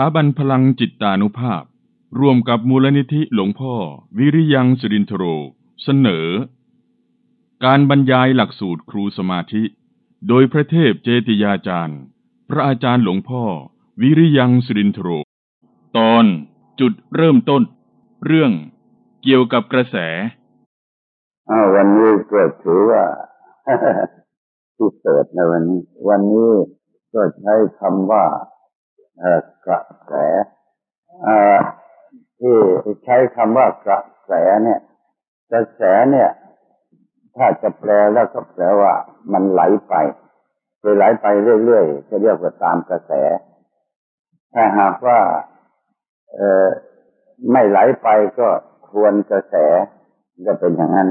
ถาบันพลังจิตตานุภาพ ร่วมกับมูลนิธิหลวงพ่อ วิริยังสุรินทโร เสนอ การบรรยายหลักสูตรครูสมาธิ โดยพระเทพเจติยาจารย์ พระอาจารย์หลวงพ่อ วิริยังสุรินทโร ตอนจุดเริ่มต้น เรื่องเกี่ยวกับกระแสอ้าววันนี้ก็ถือว่าพิเศษในวันนี้ วันนี้ก็ใช้คำว่า กระแสที่ใช้คำว่ากระแสเนี่ยกระแสเนี่ย ถ้าจะแปลแล้วก็แปลว่า มันไหลไปโดยไหลไปเรื่อยๆจะเรียกว่าตามกระแส ถ้าหากว่าไม่ไหลไปก็ทวนกระแสจะเป็นอย่างนั้น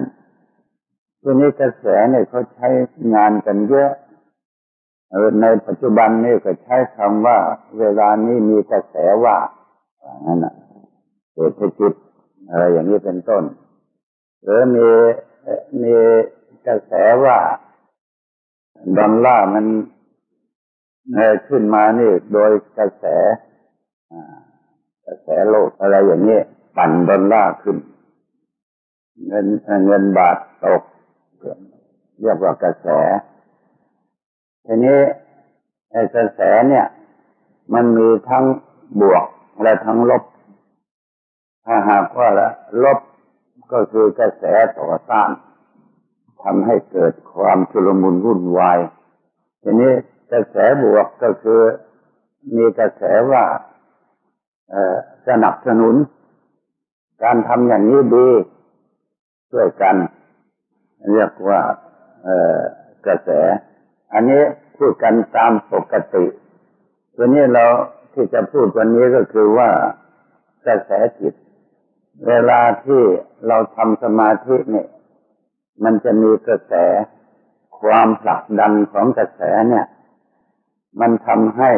ทีนี้กระแสเนี่ยเขาใช้งานกันเยอะ ในปัจจุบันนี่ก็ใช้คำว่า เวลานี้มีกระแสว่าอย่างนั้นนะเศรษฐกิจอะไรอย่างนี้เป็นต้น หรือมีมีกระแสว่าดอลลาร์มันเอ่อขึ้นมานี่โดยกระแสกระแสโลกอะไรอย่างนี้ปั่นดอลลาร์ขึ้น เงินเงินบาทตกเรียกว่ากระแส ทีนี้ไอ้กระแสเนี่ย มันมีทั้งบวกและทั้งลบ ถ้าหากว่าลบก็คือกระแสต่อต้านทำให้เกิดความชุลมุนวุ่นวาย ทีนี้กระแสบวกก็คือมีกระแสว่าสนับสนุน การทำอย่างนี้ดีช่วยกัน เรียกว่ากระแส อันนี้พูดกันตามปกติตัวนี้เราที่จะพูดวันนี้ก็คือว่ากระแสจิต เวลาที่เราทำสมาธิเนี่ยมันจะมีกระแสความผลักดันของกระแสเนี่ย มันทำให้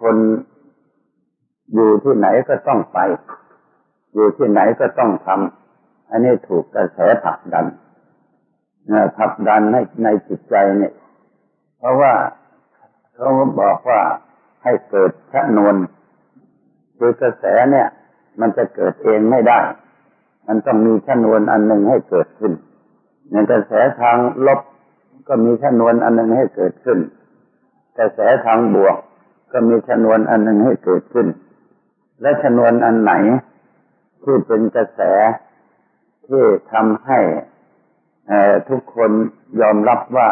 คนอยู่ที่ไหนก็ต้องไป อยู่ที่ไหนก็ต้องทำอันนี้ถูกกระแสผลักดันผลักดันให้ในจิตใจเนี่ย เพราะว่าเขาบอกว่าให้เกิดชนวนคือกระแสเนี่ย มันจะเกิดเองไม่ได้ มันต้องมีชนวนอันหนึ่งให้เกิดขึ้นในกระแสทางลบก็มีชนวนอันหนึ่งให้เกิดขึ้น กระแสทางบวก ก็มีชนวนอันหนึ่งให้เกิดขึ้น และชนวนอันไหน ที่เป็นกระแสที่ทำให้ทุกคนยอมรับว่า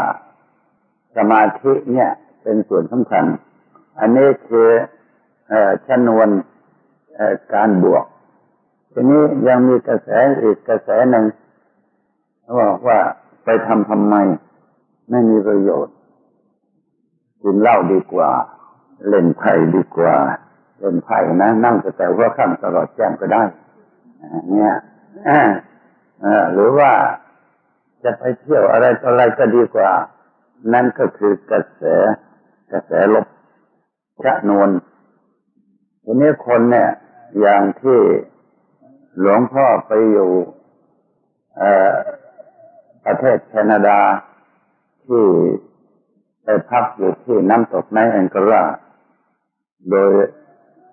สมาธิเนี่ยเป็นส่วนสำคัญ อันนี้คือชนวนการบวก ทีนี้ยังมีกระแสอีกกระแสหนึ่งเขาบอกว่าไปทำทำไม ไม่มีประโยชน์กินเหล้าดีกว่า เล่นไพ่ดีกว่า เล่นไพ่นะนั่งแต่ว่าข้ามตลอดแจ้งก็ได้เนี่ยหรือว่าจะไปเที่ยวอะไรต่ออะไรก็ดีกว่า นั่นก็คือกระแสกระแสลบชะนวนทีนี้คนเนี่ย อย่างที่หลวงพ่อไปอยู่ประเทศแคนาดาที่ไปพักอยู่ที่น้ำตกในแองกาลาโดย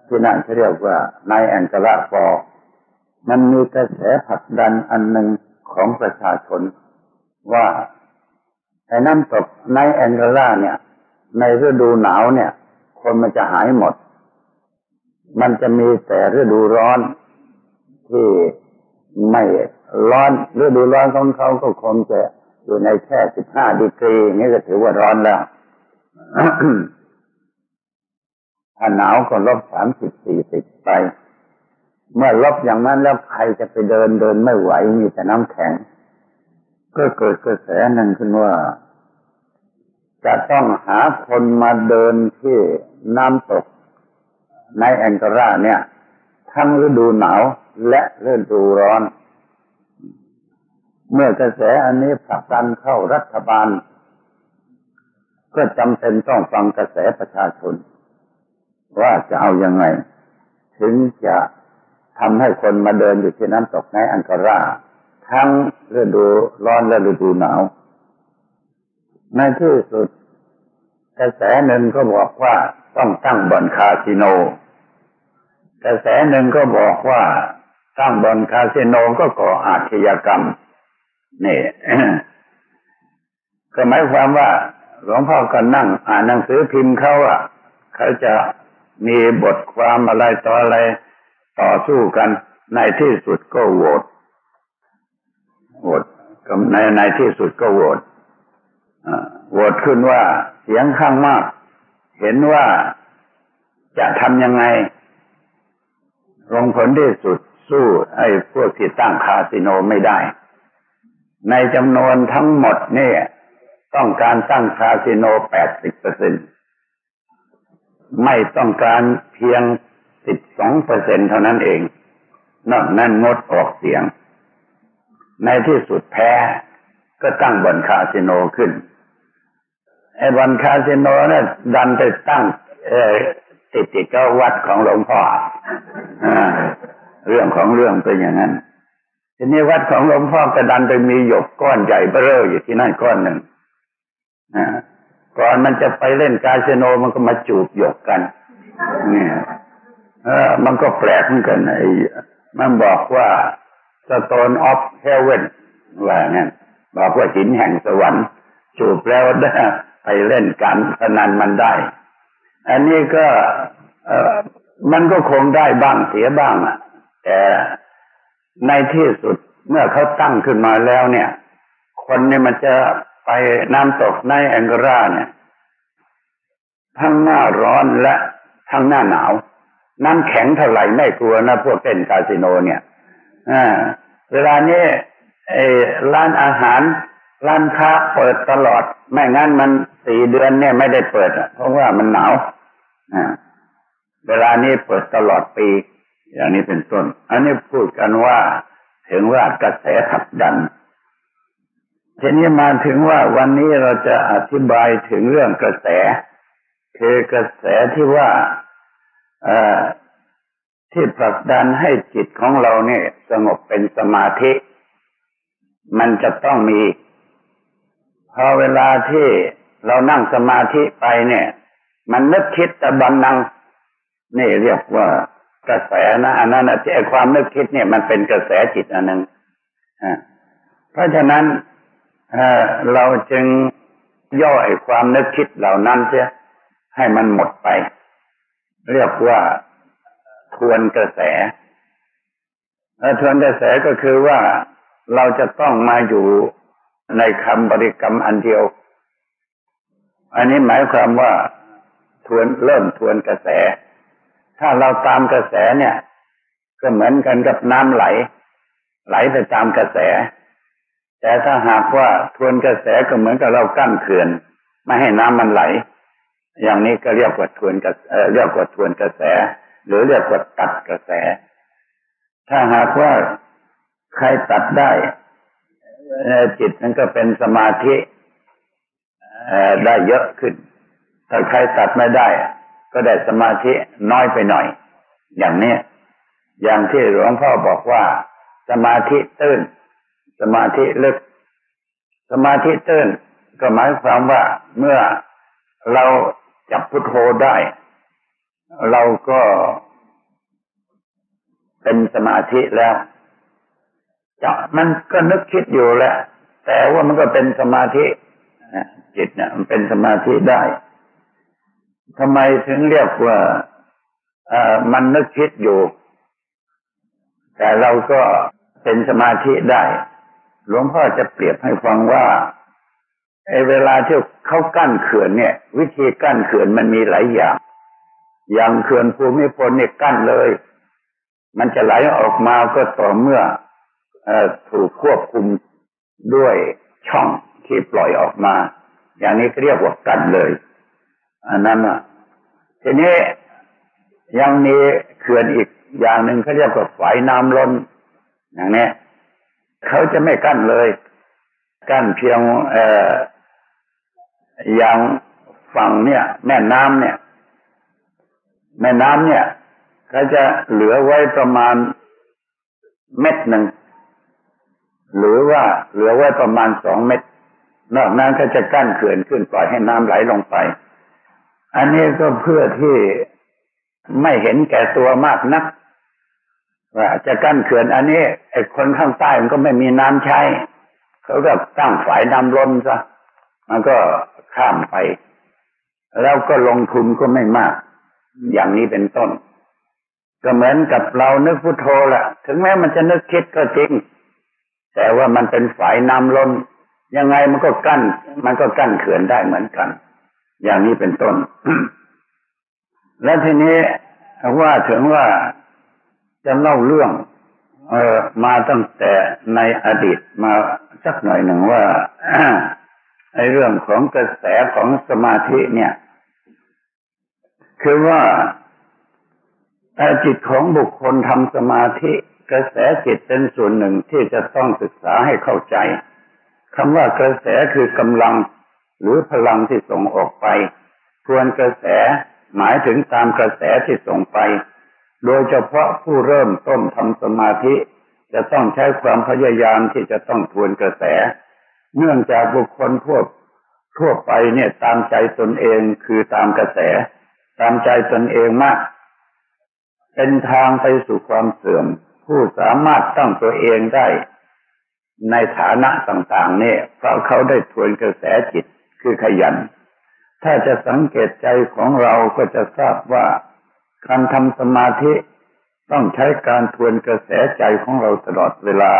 ที่นั่นเขาเรียกว่าในแองกาลาฟอมันมีกระแสผลักดันอันหนึ่งของประชาชนว่า ไอ้น้ำตกในแองกาลาเนี่ย ในฤดูหนาวเนี่ย คนมันจะหายหมด มันจะมีแต่ฤดูร้อน ที่ไม่ร้อนฤดูร้อนของเขาก็คงจะอยู่ในแค่สิบห้าดีกรีนี่ก็ถือว่าร้อนแล้วถ้าหนาวก็ลบสามสิบสี่สิบไป เมื่อลบอย่างนั้นแล้วใครจะไปเดินเดินไม่ไหวมีแต่น้ำแข็ง ก็เกิดกระแสหนึ่งขึ้นว่า จะต้องหาคนมาเดินที่น้ำตก ในแองการาเนี่ย ทั้งฤดูหนาวและฤดูร้อน เมื่อกระแสอันนี้ผลักดันเข้ารัฐบาล ก็จำเป็นต้องฟังกระแสประชาชน ว่าจะเอาอยัางไง ถึงจะทำให้คนมาเดินอยู่ที่น้ำตกในอังการา ทั้งฤดูร้อนและฤดูหนาว ในที่สุด กระแสหนึ่งก็บอกว่าต้องตั้งบ่อนคาสิโน กระแสหนึ่งก็บอกว่าสร้งบอลคาสิโนก็ก่ออาชญากรรมนี่ก็หมายความว่าหลวงพ่อก็นั่ง อ่านหนังสือพิมพ์เขาอะเขาจะมีบทความอะไรต่ออะไรต่อสู้กันในที่สุดก็โหวต โหวตในในที่สุดก็โหวตโหวตขึ้นว่าเสียงข้างมาก เห็นว่าจะทำยังไงลงผลที่สุดสู้ไอ้พวกที่ตั้งคาสิโนไม่ได้ ในจำนวนทั้งหมดนี่ต้องการตั้งคาสิโนแปดสิบเปอร์เซ็นไม่ต้องการเพียงสิบสองเปอร์เซ็นเท่านั้นเอง นอกนั้นงดออกเสียง ในที่สุดแพ้ก็ตั้งบอนคาสิโนขึ้นไอ้บอนคาสิโนเนะ่ะดันไปตั้งเอติดติดก็วัดของหลวงพ่ออเรื่องของเรื่องเป็นอย่างนั้นทีนี้วัดของหลวงพ่อกระดันไปมีหยกก้อนใหญ่เบ้ออยู่ที่นั่นก้อนหนึ่งก่อนมันจะไปเล่นกาสิโนมันก็มาจูบหยกกันเนี่ยเออมันก็แปลกเหมือนกันไอ้มันบอกว่า stone of heaven ว่างั้นบอกว่าหินแห่งสวรรค์จูบแล้วได้ไปเล่นการพนันมันได้ อันนี้ก็เอมันก็คงได้บ้างเสียบ้างอะแต่ในที่สุดเมื่อเขาตั้งขึ้นมาแล้วเนี่ย คนเนี่ยมันจะไปน้ำตกในแองการาเนี่ย ทั้งหน้าร้อนและทั้งหน้าหนาว น้ำแข็งเท่าไหร่ไม่กลัวนะพวกเล่นคาสิโนเนี่ย เวลานี้ไอ้ร้านอาหาร ร้านค้าเปิดตลอด ไม่งั้นมันสี่เดือนเนี่ยไม่ได้เปิดเพราะว่ามันหนาวอ่าเวลานี้เปิดตลอดปี อย่างนี้เป็นต้น อันนี้พูดกันว่าถึงว่ากระแสขับดันทีนี้มาถึงว่าวันนี้เราจะอธิบายถึงเรื่องกระแส คือกระแสที่ว่า ที่ผลักดันให้จิตของเราเนี่ย สงบเป็นสมาธิ มันจะต้องมี พอเวลาที่เรานั่งสมาธิไปเนี่ย มันนึกคิดแต่บันนัง นี่เรียกว่ากระแสนะอันนั้นที่ความนึกคิดเนี่ยมันเป็นกระแสจิตอันหนึ่งเพราะฉะนั้นเราจึงย่อไอความนึกคิดเหล่านั้นเสียให้มันหมดไป เรียกว่า ทวนกระแสทวนกระแสก็คือว่าเราจะต้องมาอยู่ในคำบริกรรมอันเดียว อันนี้หมายความว่าทวนเริ่มทวนกระแส ถ้าเราตามกระแสเนี่ย ก็เหมือนกันกับน้ำไหล ไหลไปตามกระแส แต่ถ้าหากว่าทวนกระแสก็เหมือนกับเรากั้นเขื่อนไม่ให้น้ำมันไหล อย่างนี้ก็เรียกว่าทวนกระเรียกว่าทวนกระแส หรือเรียกว่าตัดกระแส ถ้าหากว่าใครตัดได้จิตนั้นก็เป็นสมาธิได้เยอะขึ้น ถ้าใครตัดไม่ได้ ก็ได้สมาธิน้อยไปหน่อย อย่างนี้อย่างที่หลวงพ่อบอกว่า สมาธิตื้น สมาธิลึก สมาธิตื้น ก็หมายความว่าเมื่อเราจับพุทโธได้ เราก็เป็นสมาธิแล้วจะมันก็นึกคิดอยู่แหละ แต่ว่ามันก็เป็นสมาธิจิตเนี่ยมันเป็นสมาธิได้ทำไมถึงเรียกว่ามันนึกคิดอยู่ แต่เราก็เป็นสมาธิได้ หลวงพ่อจะเปรียบให้ฟังว่าไอ้เวลาที่เขากั้นเขื่อนเนี่ย วิธีกั้นเขื่อนมันมีหลายอย่าง อย่างเขื่อนภูมิพลเนี่ยกั้นเลย มันจะไหลออกมาก็ต่อเมื่ออถูกควบคุมด้วยช่องที่ปล่อยออกมา อย่างนี้เรียกว่ากั้นเลย อันนั้นอะทีนี้ยังมีเขื่อนอีกอย่างหนึ่งเขาเรียกว่าฝายน้ำล้น อย่างนี้เขาจะไม่กั้นเลย กั้นเพียงเอ่ออย่างฝั่งเนี่ย แม่น้ำเนี่ย แม่น้ำเนี่ยเขาจะเหลือไว้ประมาณเม็ดหนึ่งหรือว่าเหลือไว้ประมาณสองเม็ดนอกนั้นก็จะกั้นเขื่อนขึ้นปล่อยให้น้ำไหลลงไป อันนี้ก็เพื่อที่ไม่เห็นแก่ตัวมากนักว่าจะกั้นเขื่อนอันนี้ไอ้คนข้างใต้มันก็ไม่มีน้ำใช้ เขาก็ตั้งฝายน้ำล้นซะมันก็ข้ามไป แล้วก็ลงทุนก็ไม่มาก อย่างนี้เป็นต้น ก็เหมือนกับเรานึกพุทโธละถึงแม้มันจะนึกคิดก็จริง แต่ว่ามันเป็นฝายน้ำล้น ยังไงมันก็กั้น มันก็กั้นเขื่อนได้เหมือนกัน อย่างนี้เป็นต้น และทีนี้ว่าถึงว่าจะเล่าเรื่อง เออมาตั้งแต่ในอดีตมาสักหน่อยหนึ่งว่าไอ้เรื่องของกระแสของสมาธิเนี่ย คือว่าจิตของบุคคลทำสมาธิกระแสจิตเป็นส่วนหนึ่งที่จะต้องศึกษาให้เข้าใจคำว่ากระแสคือกำลัง หรือพลังที่ส่งออกไปทวนกระแสหมายถึงตามกระแสที่ส่งไป โดยเฉพาะผู้เริ่มต้นทำสมาธิ จะต้องใช้ความพยายามที่จะต้องทวนกระแส เนื่องจากบุคคลทั่วทั่วไปเนี่ยตามใจตนเองคือตามกระแส ตามใจตนเองมาก เป็นทางไปสู่ความเสื่อม ผู้สามารถตั้งตัวเองได้ ในฐานะต่างๆ เนี่ย เพราะเขาได้ทวนกระแสจิตคือขยัน ถ้าจะสังเกตใจของเราก็จะทราบว่าการทำสมาธิต้องใช้การทวนกระแสใจของเราตลอดเวลา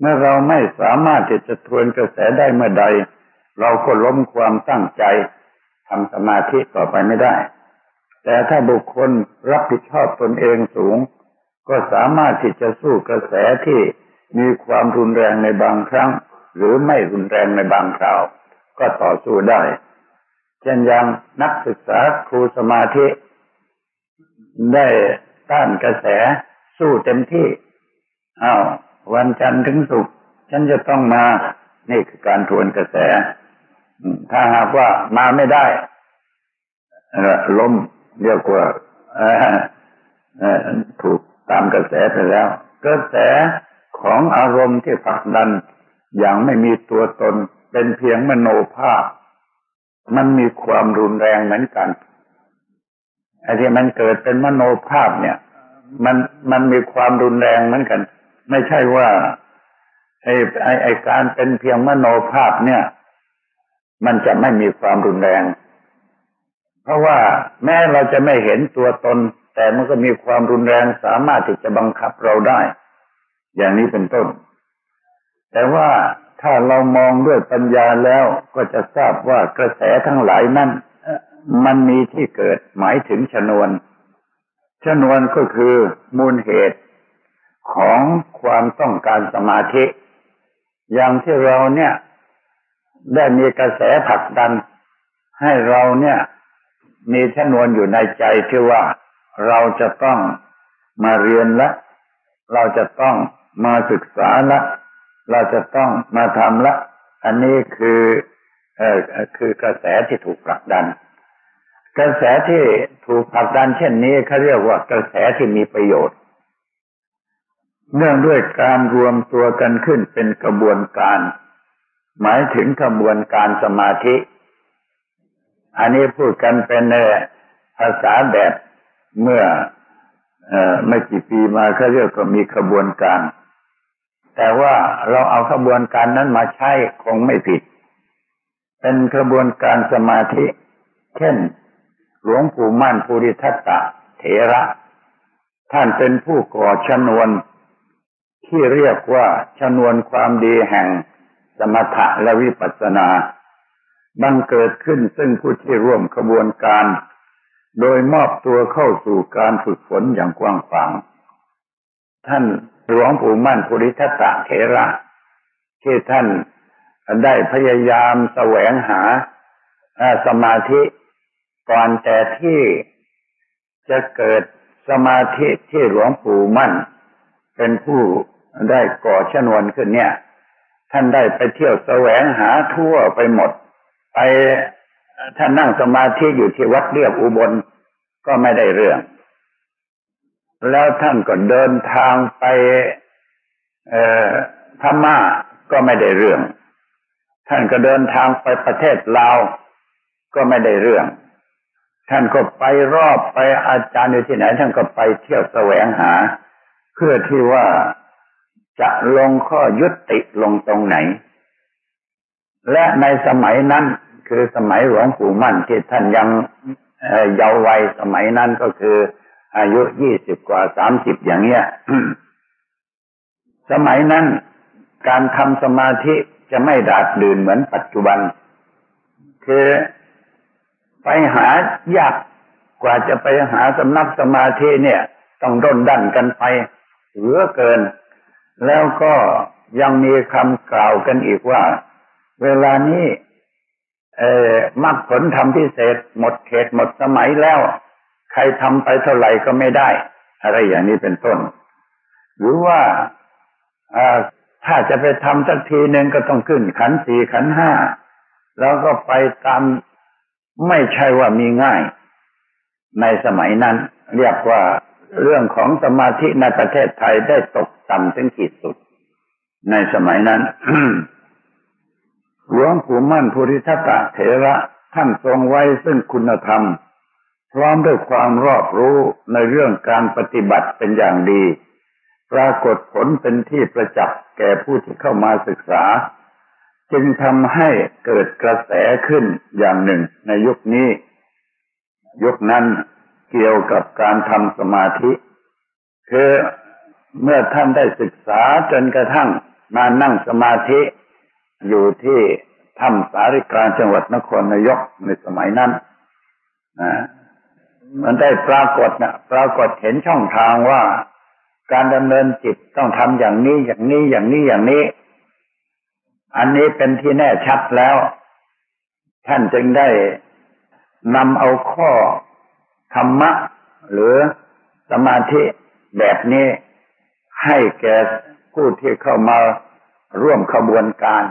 เมื่อเราไม่สามารถที่จะทวนกระแสได้เมื่อใด เราก็ล้มความตั้งใจทำสมาธิต่อไปไม่ได้ แต่ถ้าบุคคลรับผิดชอบตนเองสูง ก็สามารถที่จะสู้กระแสที่มีความรุนแรงในบางครั้ง หรือไม่รุนแรงในบางคราว ก็ต่อสู้ได้ เช่นอย่างนักศึกษาครูสมาธิ ได้ต้านกระแสสู้เต็มที่อ้าววันจันทร์ถึงศุกร์ฉันจะต้องมา นี่คือการทวนกระแส ถ้าหากว่ามาไม่ได้ล้ม เรียกว่าถูกตามกระแสไปแล้ว กระแสของอารมณ์ที่ผลักดัน อย่างไม่มีตัวตนเป็นเพียงมโนภาพ มันมีความรุนแรงเหมือนกันไอ้ที่มันเกิดเป็นมโนภาพเนี่ย มันมันมีความรุนแรงเหมือนกัน ไม่ใช่ว่าไอ้ไอ้ไอ้การเป็นเพียงมโนภาพเนี่ย มันจะไม่มีความรุนแรง เพราะว่าแม้เราจะไม่เห็นตัวตน แต่มันก็มีความรุนแรงสามารถที่จะบังคับเราได้ อย่างนี้เป็นต้น แต่ว่าถ้าเรามองด้วยปัญญาแล้วก็จะทราบว่ากระแสทั้งหลายนั้นมันมีที่เกิดหมายถึงชนวน ชนวนก็คือมูลเหตุของความต้องการสมาธิ อย่างที่เราเนี่ย ได้มีกระแสผลักดัน ให้เราเนี่ย มีชนวนอยู่ในใจที่ว่าเราจะต้องมาเรียนละ เราจะต้องมาศึกษาละ เราจะต้องมาทำละ อันนี้คือเอ่อคือกระแสที่ถูกผลักดัน กระแสที่ถูกผลักดัน เช่นนี้เขาเรียกว่ากระแสที่มีประโยชน์ เนื่องด้วยการรวมตัวกันขึ้นเป็นกระบวนการ หมายถึงกระบวนการสมาธิ อันนี้พูดกันเป็นในภาษาแบบเมื่อไม่กี่ปีมาเขาเรียกว่ามีกระบวนการ แต่ว่าเราเอาขบวนการนั้นมาใช้คงไม่ผิด เป็นกระบวนการสมาธิ เช่น หลวงปู่มั่นภูริทัตตะเถระ ท่านเป็นผู้ก่อชนวน ที่เรียกว่าชนวนความดีแห่งสมถะและวิปัสสนา บังเกิดขึ้นซึ่งผู้ที่ร่วมขบวนการ โดยมอบตัวเข้าสู่การฝึกฝนอย่างกว้างขวาง ท่านหลวงปู่มั่นภูริทัตตะเถระ ที่ท่านได้พยายามแสวงหาสมาธิก่อนแต่ที่จะเกิดสมาธิที่หลวงปู่มั่น เป็นผู้ได้ก่อชนวนขึ้นเนี่ย ท่านได้ไปเที่ยวแสวงหาทั่วไปหมด ไปท่านนั่งสมาธิอยู่ที่วัดเรียบอุบลก็ไม่ได้เรื่อง แล้วท่านก็เดินทางไปพม่าก็ไม่ได้เรื่อง ท่านก็เดินทางไปประเทศลาวก็ไม่ได้เรื่อง ท่านก็ไปรอบไปอาจารย์อยู่ที่ไหน ท่านก็ไปเที่ยวแสวงหา เพื่อที่ว่าจะลงข้อยุติลงตรงไหน และในสมัยนั้น คือสมัยหลวงปู่มั่นที่ท่านยังเยาว์วัยสมัยนั้นก็คือ อายุยี่สิบกว่าสามสิบอย่างเงี้ย สมัยนั้นการทำสมาธิจะไม่ดาดดื่นเหมือนปัจจุบัน คือไปหายากกว่าจะไปหาสำนักสมาธิเนี่ย ต้องร่นดันกันไปเหลือเกิน แล้วก็ยังมีคำกล่าวกันอีกว่า เวลานี้เอมรรคผลทำพิเศษหมดเขตหมดสมัยแล้ว ใครทำไปเท่าไหร่ก็ไม่ได้ อะไรอย่างนี้เป็นต้น หรือว่าถ้าจะไปทำสักทีหนึ่งก็ต้องขึ้นขันสี่ขันห้าแล้วก็ไปตามไม่ใช่ว่ามีง่าย ในสมัยนั้น เรียกว่าเรื่องของสมาธิในประเทศไทยได้ตกต่ำถึงขีดสุด ในสมัยนั้น หลวงปู่มั่นภูริทัตะเถระท่านทรงไว้ซึ่งคุณธรรม พร้อมด้วยความรอบรู้ในเรื่องการปฏิบัติเป็นอย่างดี ปรากฏผลเป็นที่ประจักษ์แก่ผู้ที่เข้ามาศึกษา จึงทำให้เกิดกระแสขึ้นอย่างหนึ่งในยุคนี้ ยุคนั้นเกี่ยวกับการทำสมาธิ คือเมื่อท่านได้ศึกษาจนกระทั่งมานั่งสมาธิ อยู่ที่ถ้ำสาริกาจังหวัดนครนายกในสมัยนั้นนะมันได้ปรากฏนะปรากฏเห็นช่องทางว่า การดำเนินจิตต้องทำอย่างนี้อย่างนี้อย่างนี้อย่างนี้ อันนี้เป็นที่แน่ชัดแล้ว ท่านจึงได้นำเอาข้อธรรมะ หรือสมาธิแบบนี้ให้แก่ผู้ที่เข้ามาร่วมขบวนการ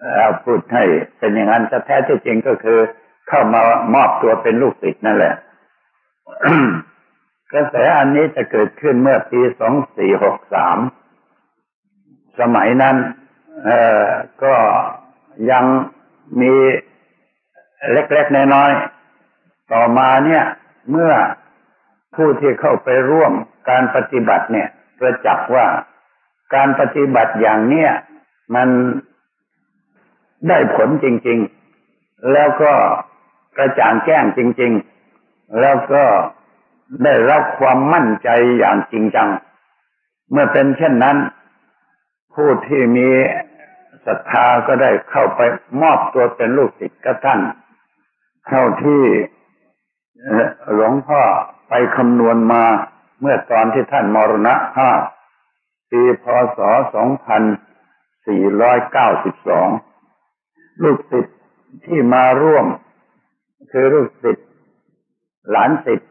เอาพูดให้เป็นอย่างนั้นแต่แท้ที่จริงก็คือ เข้ามามอบตัวเป็นลูกศิษย์นั่นแหละกระแสอันนี้จะเกิดขึ้นเมื่อปีสองสี่หกสาม สมัยนั้น เออก็ยังมีเล็กๆน้อยๆต่อมาเนี่ย เมื่อผู้ที่เข้าไปร่วมการปฏิบัติเนี่ยประจักษ์ว่าการปฏิบัติอย่างเนี้ยมัน ได้ผลจริง ๆ แล้วก็กระจ่างแจ้งจริง ๆ แล้วก็ได้รับความมั่นใจอย่างจริงจัง เมื่อเป็นเช่นนั้น ผู้ที่มีศรัทธาก็ได้เข้าไปมอบตัวเป็นลูกศิษย์กับท่าน เท่าที่หลวงพ่อไปคำนวณมาเมื่อตอนที่ท่านมรณะภาพปีพศ 2492 ลูกศิษย์ที่มาร่วม คือลูกศิษย์หลานศิษย์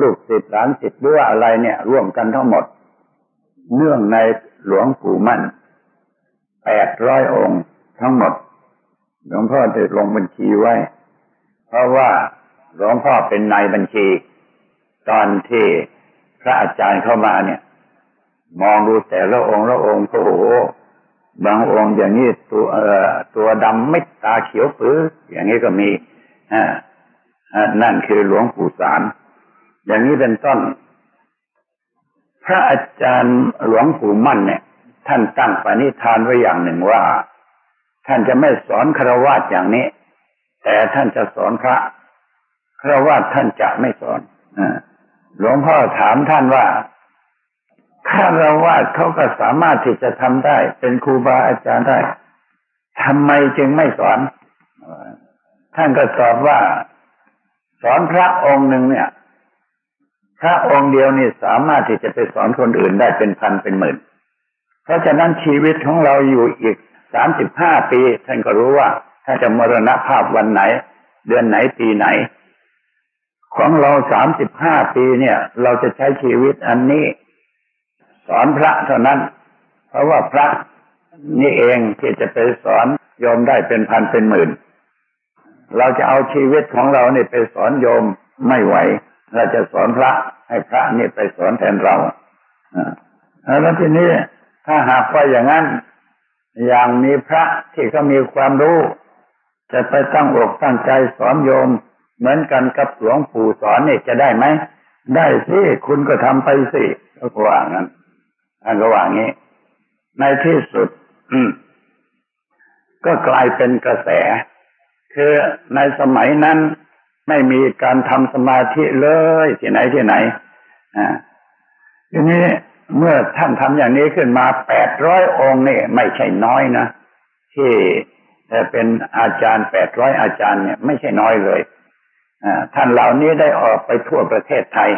ลูกศิษย์หลานศิษย์หรือว่าอะไรเนี่ย ร่วมกันทั้งหมด เนื่องในหลวงปู่มั่นแปดร้อยองค์ทั้งหมด หลวงพ่อได้ลงบัญชีไว้ เพราะว่าหลวงพ่อเป็นนายบัญชี ตอนที่พระอาจารย์เข้ามาเนี่ย มองดูแต่ละองค์ละองค์โอ้โห บางองค์อย่างนี้ตัวตัวดำไม่ตาเขียวปื้ออย่างนี้ก็มีนั่นคือหลวงปู่สาร อย่างนี้เป็นต้น พระอาจารย์หลวงปู่มั่นเนี่ย ท่านตั้งปณิธานไว้อย่างหนึ่งว่า ท่านจะไม่สอนครวาสอย่างนี้ แต่ท่านจะสอนพระครวาสท่านจะไม่สอนหลวงพ่อถามท่านว่า คารวะเขาก็สามารถที่จะทำได้ เป็นครูบาอาจารย์ได้ทำไมจึงไม่สอน ท่านก็ตอบว่า สอนพระองค์หนึ่งเนี่ย พระองค์เดียวนี่สามารถที่จะไปสอนคนอื่นได้เป็นพันเป็นหมื่น เพราะฉะนั้นชีวิตของเราอยู่อีกสามสิบห้าปี ท่านก็รู้ว่า ถ้าจะมรณภาพวันไหน เดือนไหนปีไหน ของเราสามสิบห้าปีเนี่ย เราจะใช้ชีวิตอันนี้ สอนพระเท่านั้น เพราะว่าพระนี่เองที่จะไปสอนโยมได้เป็นพันเป็นหมื่น เราจะเอาชีวิตของเราเนี่ยไปสอนโยมไม่ไหว เราจะสอนพระให้พระนี่ไปสอนแทนเราแล้วทีนี้ถ้าหากว่าอย่างนั้น อย่างมีพระที่เขามีความรู้ จะไปตั้งอกตั้งใจสอนโยม เหมือนกันกับหลวงปู่สอนเนี่ยจะได้ไหม ได้สิคุณก็ทำไปสิก็ว่างั้น อันก็ว่างี้ ในที่สุดก็กลายเป็นกระแส คือในสมัยนั้นไม่มีการทำสมาธิเลยที่ไหนที่ไหนอ่าทีนี้เมื่อท่านทำอย่างนี้ขึ้นมาแปดร้อยองค์นี่ไม่ใช่น้อยนะที่เป็นอาจารย์แปดร้อยอาจารย์เนี่ยไม่ใช่น้อยเลยท่านเหล่านี้ได้ออกไปทั่วประเทศไทย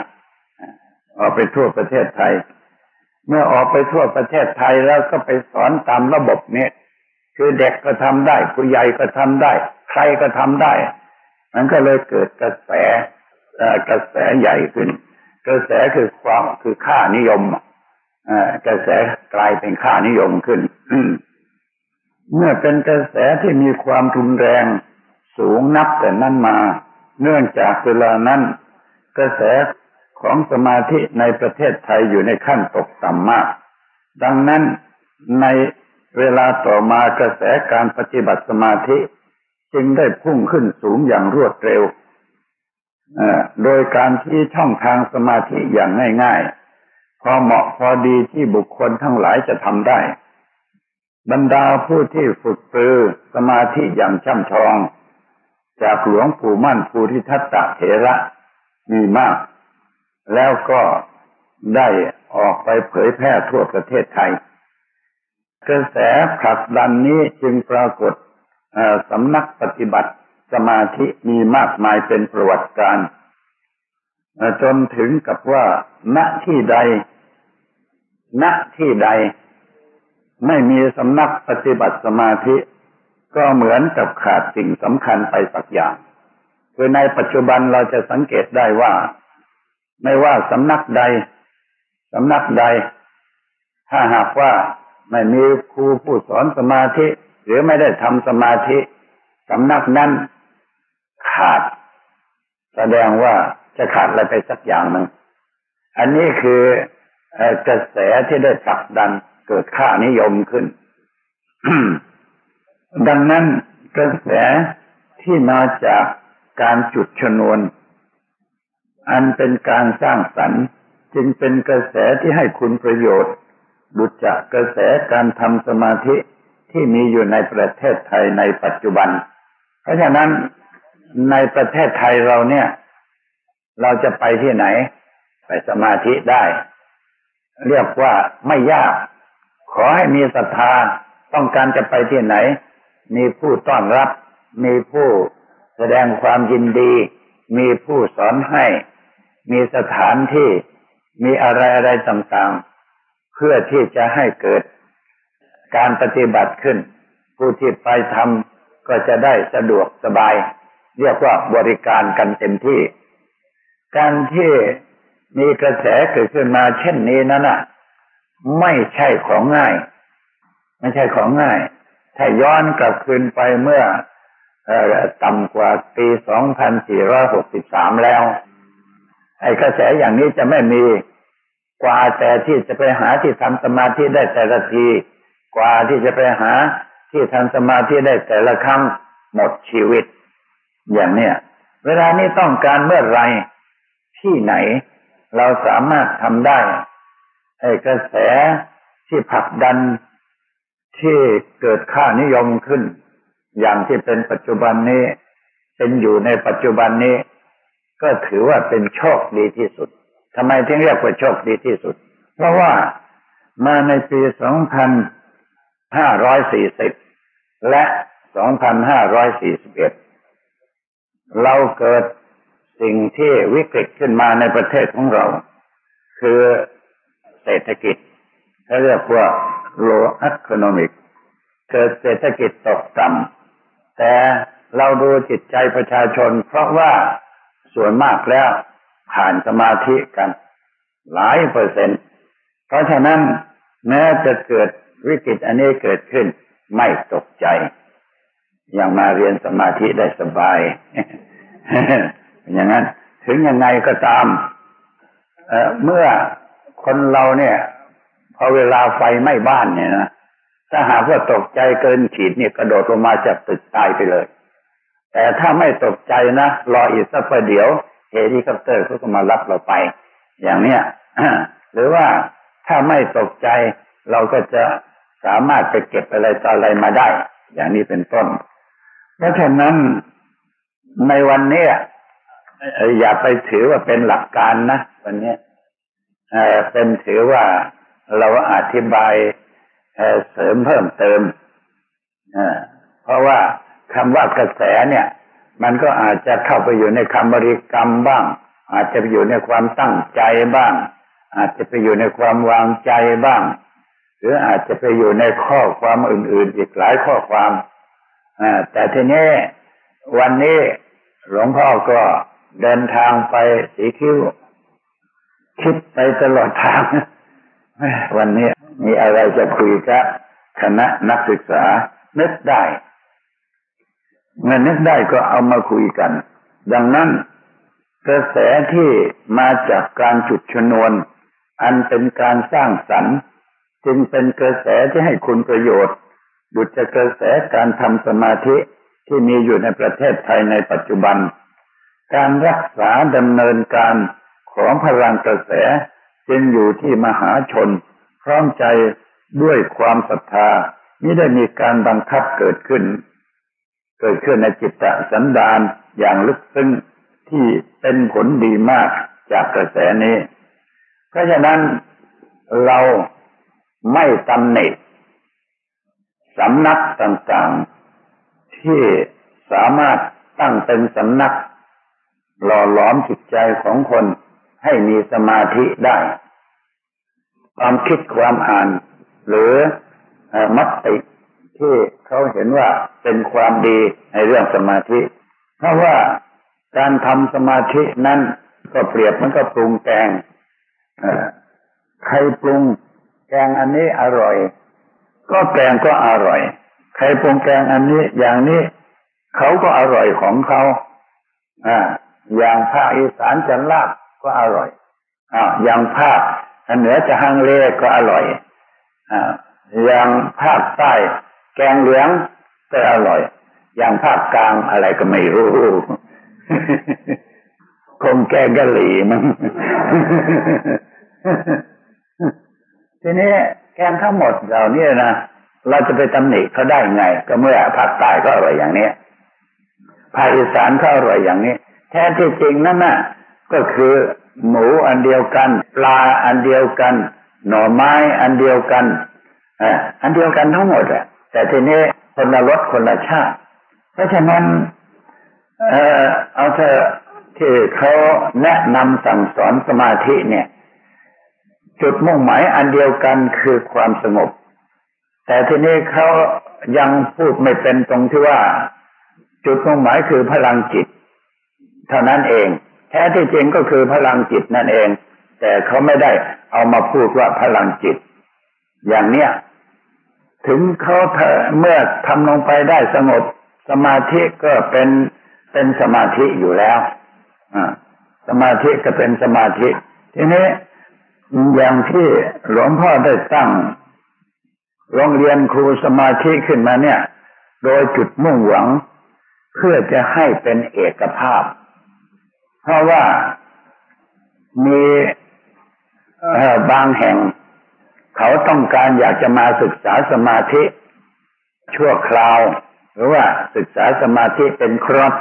ออกไปทั่วประเทศไทย เมื่อออกไปทั่วประเทศไทยแล้วก็ไปสอนตามระบบนี้คือเด็กก็ทำได้ผู้ใหญ่ก็ทำได้ ใครก็ทำได้ มันก็เลยเกิดกระแสกระแสใหญ่ขึ้น กระแสคือความคือค่านิยมกระแสกลายเป็นค่านิยมขึ้นเมื่อเป็นกระแสที่มีความรุนแรงสูงนับแต่นั้นมา เนื่องจากเวลานั้น กระแส ของสมาธิในประเทศไทยอยู่ในขั้นตกต่ำมาก ดังนั้นในเวลาต่อมากระแสการปฏิบัติสมาธิ จึงได้พุ่งขึ้นสูงอย่างรวดเร็ว โดยการที่ช่องทางสมาธิอย่างง่าย ๆ พอเหมาะพอดีที่บุคคลทั้งหลายจะทำได้ บรรดาผู้ที่ฝึกปรือสมาธิอย่างช่ำชอง จากหลวงปู่มั่นภูริทัตตะเถระมีมาก แล้วก็ได้ออกไปเผยแพร่ทั่วประเทศไทย กระแสผลักดันนี้จึงปรากฏสำนักปฏิบัติสมาธิมีมากมายเป็นประวัติการจนถึงกับว่าณที่ใด ณที่ใด ไม่มีสำนักปฏิบัติสมาธิ ก็เหมือนกับขาดสิ่งสำคัญไปสักอย่าง คือในปัจจุบันเราจะสังเกตได้ว่า ไม่ว่าสำนักใด สำนักใด ถ้าหากว่าไม่มีครูผู้สอนสมาธิ หรือไม่ได้ทำสมาธิ สำนักนั้นขาด แสดงว่าจะขาดอะไรไปสักอย่างหนึ่งอันนี้คือกระแสที่ได้ผลักดันเกิดค่านิยมขึ้น ดังนั้นกระแสที่มาจากการจุดชนวน อันเป็นการสร้างสรรค์ จึงเป็นกระแสที่ให้คุณประโยชน์ดุจจากกระแสการทำสมาธิที่มีอยู่ในประเทศไทยในปัจจุบัน เพราะฉะนั้นในประเทศไทยเราเนี่ย เราจะไปที่ไหน ไปสมาธิได้ เรียกว่าไม่ยาก ขอให้มีศรัทธาต้องการจะไปที่ไหน มีผู้ต้อนรับ มีผู้แสดงความยินดี มีผู้สอนให้ มีสถานที่มีอะไรอะไรต่างๆ เพื่อที่จะให้เกิดการปฏิบัติขึ้น ผู้ที่ไปทำก็จะได้สะดวกสบาย เรียกว่าบริการกันเต็มที่ การที่มีกระแสเกิดขึ้นมาเช่นนี้นั่นน่ะ ไม่ใช่ของง่าย ไม่ใช่ของง่าย ถ้าย้อนกลับคืนไปเมื่อต่ำกว่าปี 2463 แล้ว ไอ้กระแสอย่างนี้จะไม่มีกว่าแต่ที่จะไปหาที่ทำสมาธิได้แต่ละที กว่าที่จะไปหาที่ทำสมาธิได้แต่ละครั้งหมดชีวิต อย่างเนี้ยเวลานี้ต้องการเมื่อไรที่ไหน เราสามารถทำได้ไอ้กระแสที่ผลักดันที่เกิดค่านิยมขึ้น อย่างที่เป็นปัจจุบันนี้ เป็นอยู่ในปัจจุบันนี้ ก็ถือว่าเป็นโชคดีที่สุดทำไมถึงเรียกว่าโชคดีที่สุด เพราะว่ามาในปี 2540 และ 2541 เราเกิดสิ่งที่วิกฤตขึ้นมาในประเทศของเรา คือเศรษฐกิจเขาเรียกว่า low economic เกิดเศรษฐกิจตกต่ำแต่เราดูจิตใจประชาชน เพราะว่า ส่วนมากแล้วผ่านสมาธิกัน หลายเปอร์เซ็นต์ เพราะฉะนั้นแม้จะเกิดวิกฤตอันนี้เกิดขึ้นไม่ตกใจยังมาเรียนสมาธิได้สบาย อย่างนั้น ถึงยังไงก็ตามเมื่อคนเราเนี่ยพอเวลาไฟไหม้บ้านเนี่ยนะถ้าหากว่าตกใจเกินขีดเนี่ยกระโดดลงมาจากตึกตายไปเลย แต่ถ้าไม่ตกใจนะรออีกสักประเดี๋ยวเฮลิคอปเตอร์เขาก็มารับเราไป อย่างเนี้ยหรือว่าถ้าไม่ตกใจเราก็จะสามารถไปเก็บอะไรต่ออะไรมาได้ อย่างนี้เป็นต้น เพราะฉะนั้นในวันนี้อย่าไปถือว่าเป็นหลักการนะวันนี้เป็นถือว่าเราอธิบายเสริมเพิ่มเติมเพราะว่า คำว่ากระแสเนี่ย มันก็อาจจะเข้าไปอยู่ในคำบริกรรมบ้าง อาจจะไปอยู่ในความตั้งใจบ้าง อาจจะไปอยู่ในความวางใจบ้าง หรืออาจจะไปอยู่ในข้อความอื่น ๆ อีกหลายข้อความแต่ทีนี้วันนี้หลวงพ่อก็เดินทางไปสีคิ้วคิดไปตลอดทาง วันนี้มีอะไรจะคุยกับคณะนักศึกษานึกได้ เมื่อนึกได้ก็เอามาคุยกัน ดังนั้น กระแสที่มาจากการจุดชนวน อันเป็นการสร้างสรรค์ จึงเป็นกระแสที่ให้คุณประโยชน์ดุจกระแสการทำสมาธิที่มีอยู่ในประเทศไทยในปัจจุบัน การรักษาดำเนินการของพลังกระแสจึงอยู่ที่มหาชน พร้อมใจด้วยความศรัทธาไม่ได้มีการบังคับเกิดขึ้น เกิดขึ้นในจิตสันดานอย่างลึกซึ้งที่เป็นผลดีมากจากกระแสนี้ เพราะฉะนั้นเราไม่ตำหนิสำนักต่างๆ ที่สามารถตั้งเป็นสำนัก หล่อหลอมจิตใจของคนให้มีสมาธิได้ ความคิดความอ่าน หรือมัตติ ที่เขาเห็นว่าเป็นความดีในเรื่องสมาธิ เพราะว่าการทำสมาธินั้นก็เปรียบมันก็ปรุงแกงใครปรุงแกงอันนี้อร่อย ก็แกงก็อร่อย ใครปรุงแกงอันนี้อย่างนี้เขาก็อร่อยของเขาอ่าอย่างภาคอีสานจะลาบก็อร่อยอ่าอย่างภาคเหนือจะฮังเลก็อร่อยอ่าอย่างภาคใต้ แกงเหลืองก็อร่อย อย่างภาคกลางอะไรก็ไม่รู้ คงแกงกะหรี่มั้งทีนี้แกงทั้งหมดเหล่านี้นะเราจะไปตำหนิเขาได้ไง ก็เมื่อภาคใต้ก็อร่อยอย่างนี้ภาคอีสานก็อร่อยอย่างนี้ แท้ที่จริงนั่นน่ะ ก็คือหมูอันเดียวกัน ปลาอันเดียวกัน หน่อไม้อันเดียวกันอ่อันเดียวกันทั้งหมดอะ แต่ทีนี้คนละรสคนละชาติ เพราะฉะนั้นเออเอาเถอะที่เขาแนะนำสั่งสอนสมาธิเนี่ย จุดมุ่งหมายอันเดียวกันคือความสงบ แต่ทีนี้เขายังพูดไม่เป็นตรงที่ว่า จุดมุ่งหมายคือพลังจิต เท่านั้นเอง แท้ที่จริงก็คือพลังจิตนั่นเอง แต่เขาไม่ได้เอามาพูดว่าพลังจิต อย่างเนี้ย ถึงเขาเมื่อทำลงไปได้สงบสมาธิก็เป็นเป็นสมาธิอยู่แล้วสมาธิก็เป็นสมาธิ ทีนี้อย่างที่หลวงพ่อได้ตั้งโรงเรียนครูสมาธิขึ้นมาเนี่ย โดยจุดมุ่งหวัง เพื่อจะให้เป็นเอกภาพ เพราะว่ามีบางแห่ง เขาต้องการอยากจะมาศึกษาสมาธิ ชั่วคราว หรือว่าศึกษาสมาธิเป็นครบ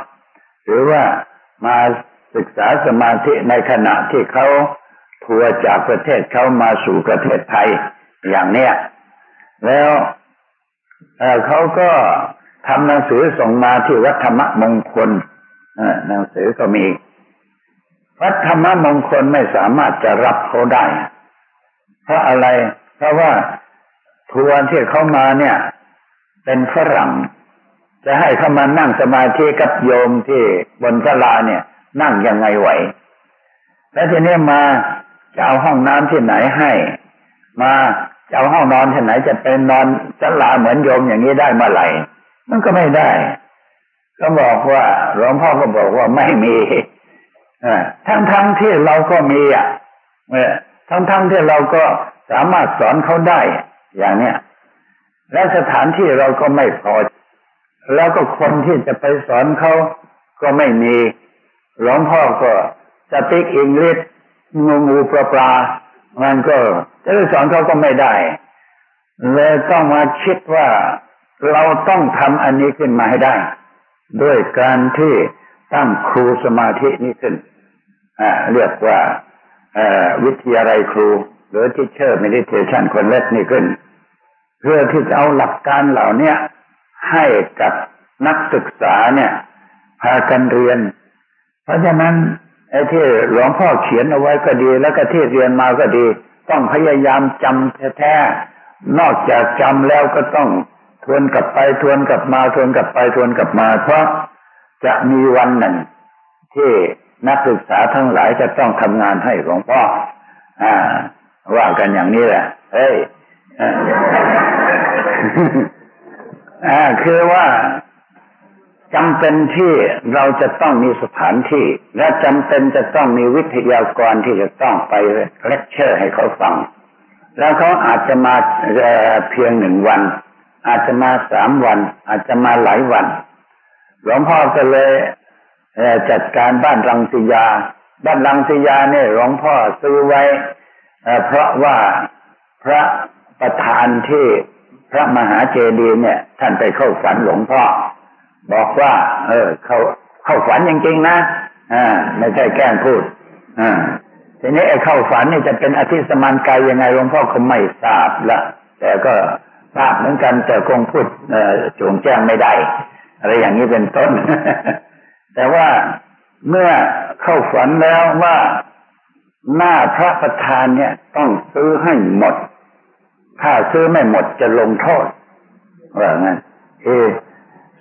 หรือว่ามาศึกษาสมาธิในขณะที่เขาทัวร์จากประเทศเขามาสู่ประเทศไทยอย่างเนี้ยแล้วเขาก็ทำหนังสือส่งมาที่วัฒธรรมมงคลหนังสือก็มี วัฒธรรมมงคลไม่สามารถจะรับเขาได้ เพราะอะไร เพราะว่าทัวร์ที่เขามาเนี่ย เป็นฝรั่ง จะให้เขามานั่งสมาธิกับโยมที่บนศาลาเนี่ย นั่งยังไงไหว แล้วทีนี้มาจะเอาห้องน้ำที่ไหนให้ มาจะเอาห้องนอนที่ไหนจะเป็นนอนศาลาเหมือนโยมอย่างนี้ได้เมื่อไหร่ มันก็ไม่ได้ ก็บอกว่าหลวงพ่อก็บอกว่าไม่มีทั้งทั้งที่เราก็มีอะทั้งทั้งที่เราก็ สามารถสอนเขาได้ อย่างเนี้ยและสถานที่เราก็ไม่พอ แล้วก็คนที่จะไปสอนเขาก็ไม่มีหลวงพ่อก็จะติ๊กอังกฤษงูงูปลาปลามันก็จะสอนเขาก็ไม่ได้ เลยต้องมาคิดว่าเราต้องทำอันนี้ขึ้นมาให้ได้ ด้วยการที่ตั้งครูสมาธินี้ขึ้นเรียกว่าวิทยาลัยครู หรือที่เชิญมิดิเทชันคนเล็กนี่ขึ้น เพื่อที่จะเอาหลักการเหล่านี้ให้กับนักศึกษาเนี่ยพากันเรียน เพราะฉะนั้นไอ้ที่หลวงพ่อเขียนเอาไว้ก็ดี แล้วก็ที่เรียนมาก็ดี ต้องพยายามจำแท้ๆนอกจากจำแล้วก็ต้องทวนกลับไปทวนกลับมาทวนกลับไปทวนกลับมา เพราะจะมีวันหนึ่ง ที่นักศึกษาทั้งหลายจะต้องทำงานให้หลวงพ่ออ่า ว่ากันอย่างนี้แหละ เฮ้ยคือว่าจำเป็นที่เราจะต้องมีสถานที่ และจำเป็นจะต้องมีวิทยากรที่จะต้องไปเลคเชอร์ให้เขาฟัง แล้วเขาอาจจะมาเพียงหนึ่งวัน อาจจะมาสามวัน อาจจะมาหลายวัน หลวงพ่อก็เลยจัดการบ้านรังสียา บ้านรังสียาเนี่ยหลวงพ่อซื้อไว้ เพราะว่าพระประธานที่พระมหาเจดีย์เนี่ย ท่านไปเข้าฝันหลวงพ่อบอกว่า เออ เขาเข้าฝันจริงๆนะอ่าไม่ใช่แกล้งพูดอ่าทีนี้ไอ้เข้าฝันนี่จะเป็นอธิสมานกายยังไงหลวงพ่อก็ไม่ทราบละแต่ก็ทราบเหมือนกันแต่คงพูดเอ่อจงแจ้งไม่ได้อะไรอย่างนี้เป็นต้น แต่ว่าเมื่อเข้าฝันแล้วว่า หน้าพระประธานเนี่ยต้องซื้อให้หมด ถ้าซื้อไม่หมดจะลงโทษว่างั้นเอ